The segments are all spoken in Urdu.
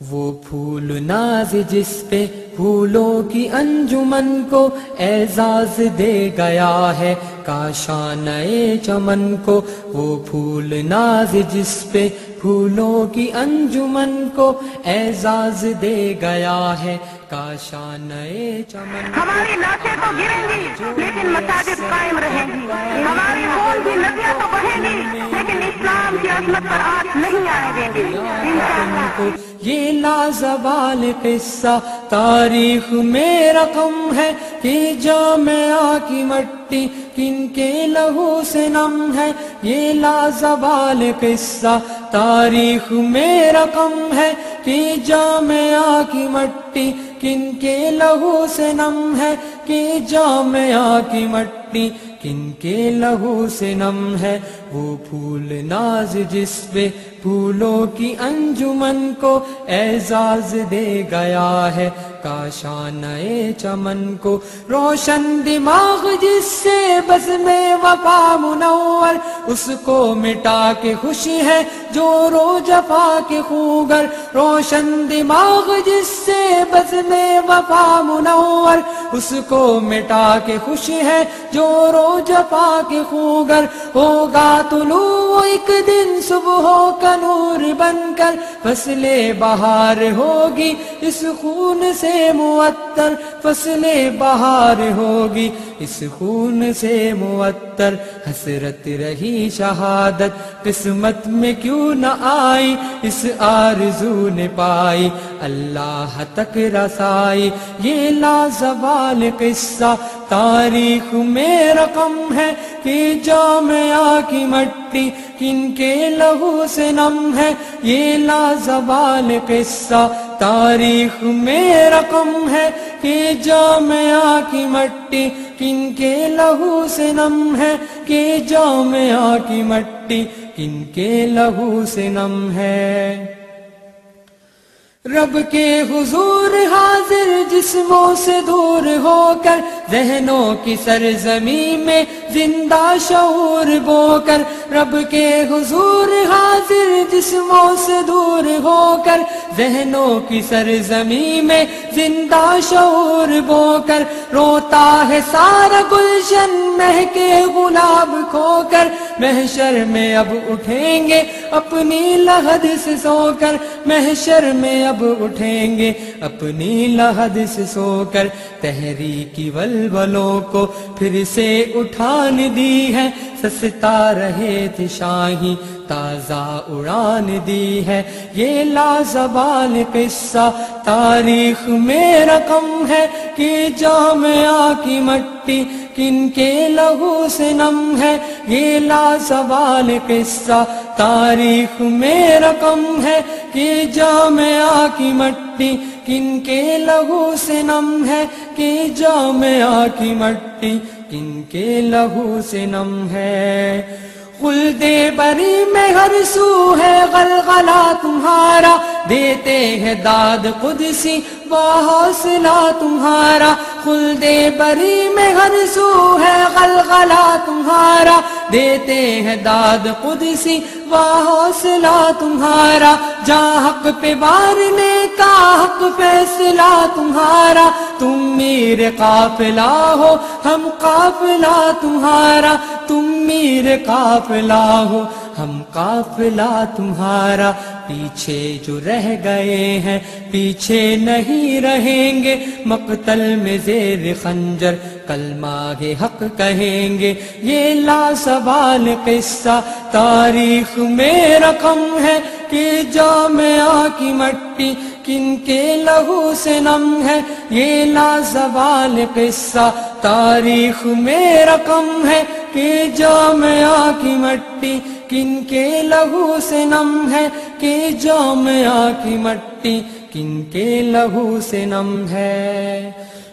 وہ پھول ناز جس پہ پھولوں کی انجمن کو اعزاز دے گیا ہے، کاشان چمن کو، وہ پھول ناز جس پہ پھولوں کی انجمن کو اعزاز دے گیا ہے، کاشان چمن ہماری لاشیں تو گریں گی، لیکن مساجد قائم رہیں گی۔ ہماری خون بھی ندیاں تو بہیں گی، لیکن اسلام کی عظمت پر آج نہیں آنے دیں گے۔ انشاءاللہ۔ یہ لازوال قصہ تاریخ میں رقم ہے کہ جامعہ کی مٹی کن کے لہو سے نم ہے۔ یہ لازوال قصہ تاریخ میں رقم ہے کہ جامعہ کی مٹی کن کے لہو سے نم ہے۔ کہ جامعہ کی مٹی کن کے لہو سے نم ہے۔ وہ پھول ناز جس پہ پھولوں کی انجمن کو اعزاز دے گیا ہے۔ کاشان چمن کو روشن دماغ جس سے بس میں وفا منور، اس کو مٹا کے خوشی ہے جو رو جفا کے خوگر۔ روشن دماغ جس سے بس میں وفا منور اس کو مٹا کے خوشی ہے جو رو جپا کے خوگر ہوگا طلوع ایک دن صبح کا نور بن کر فصل بہار ہوگی، اس خون سے معطر فصل بہار ہوگی۔ اس خون سے معطر حسرت رہی شہادت۔ قسمت میں کیوں نہ آئی؟ اس آرزو نے پائی۔ اللہ تک رسائی۔ یہ لازوال قصہ۔ تاریخ میں رقم ہے کہ جامعہ کی مٹی، کن کے لہو سے نم ہے۔ یہ لازوال قصہ۔ تاریخ میں رقم ہے کہ جامعہ کی مٹی، کن کے لہو سے نم ہے کہ جامعہ کی مٹی، کن کے لہو سے نم ہے۔ رب کے حضور حاضر جسموں سے دور ہو کر، ذہنوں کی سرزمی میں زندہ شعور بو کر، رب کے حضور حاضر جسموں سے دور ہو کر، ذہنوں کی سرزمی میں زندہ شعور بو کر، روتا ہے سارا گلشن مہکے گلاب کھو کر۔ محشر میں اب اٹھیں گے، اپنی لہد سے سو کر۔ محشر میں اب اٹھیں گے، اپنی لہد سے سو کر۔ تحریکی ولولوں کو پھر سے اٹھان دی ہے، سستا رہے تھے شاہی تازہ اڑان دی ہے۔ یہ لازوال قصہ تاریخ میں رقم ہے کہ جامعہ کی مٹی کن کے لہو سے نم ہے۔ یہ لازوال قصہ تاریخ میں رقم ہے کہ جامعہ کی مٹی کن کے لہو سے نم ہے۔ کہ جامعہ کی مٹی کن کے لہو سے نم ہے۔ خلد بری میں ہر سو ہے، غلغلہ تمہارا۔ دیتے ہیں داد قدسی، وہ حوصلہ تمہارا۔ خلد بری میں ہر سو ہے، غلغلہ تمہارا۔ دیتے ہیں داد قدسی، وہ حوصلہ تمہارا۔ جہاں حق پہ بارنے کا حق فیصلہ تمہارا، تم میر قافلہ ہو، ہم قافلہ تمہارا، تم میر قافلہ ہو، ہم قافلہ تمہارا۔ پیچھے جو رہ گئے ہیں، پیچھے نہیں رہیں گے۔ مقتل میں زیر خنجر، کلمہ حق کہیں گے۔ یہ لا سوال قصہ، تاریخ میں رقم ہے۔ کہ جامعہ کی مٹی کن کے لہو سے نم ہے؟ یہ لا زوال قصہ تاریخ میں رقم ہے کہ جامعہ کی مٹی کن کے لہو سے نم ہے؟ کہ جامعہ کی مٹی کن کے لہو سے نم ہے؟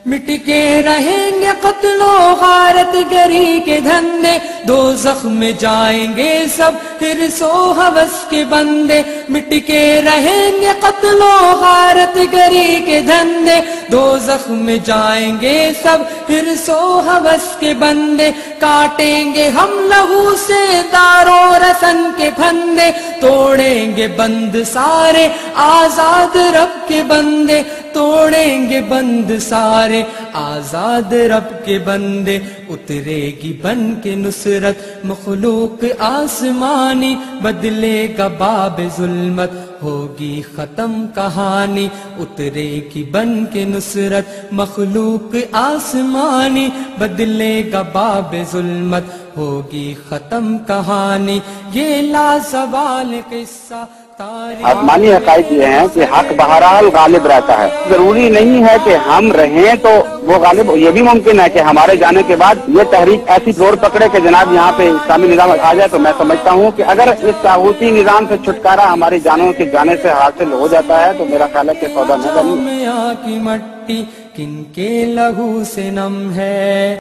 مٹ کے رہیں گے قتل و غارت، گری کے دھندے۔ دو زخم جائیں گے سب، پھر سو حوث کے بندے۔ مٹ کے رہیں گے قتل و غارت، گری کے دھندے۔ دو زخم جائیں گے سب، پھر سو حوث کے بندے۔ کاٹیں گے ہم لہو سے دارو رسن کے پھندے توڑیں گے بند سارے آزاد رب کے بندے توڑیں گے بند سارے آزاد رب کے بندے اترے گی بن کے نصرت مخلوق آسمانی بدلے گا باب ظلمت ہوگی ختم کہانی اترے کی بن کے نصرت، مخلوق آسمانی، بدلے گا باب ظلمت، ہوگی ختم کہانی۔ یہ لا سوال قصہ آسمانی حقائق یہ ہیں کہ حق بہرحال غالب رہتا ہے۔ ضروری نہیں ہے کہ ہم رہیں تو وہ غالب، یہ بھی ممکن ہے کہ ہمارے جانے کے بعد یہ تحریک ایسی زور پکڑے کہ جناب یہاں پہ اسلامی نظام آ جائے تو میں سمجھتا ہوں کہ اگر اس تاغوتی نظام سے چھٹکارا ہماری جانوں کے جانے سے حاصل ہو جاتا ہے تو میرا خیال ہے کہ سودا نہ بنی کی مٹی، کن کے لہو سے نم ہے؟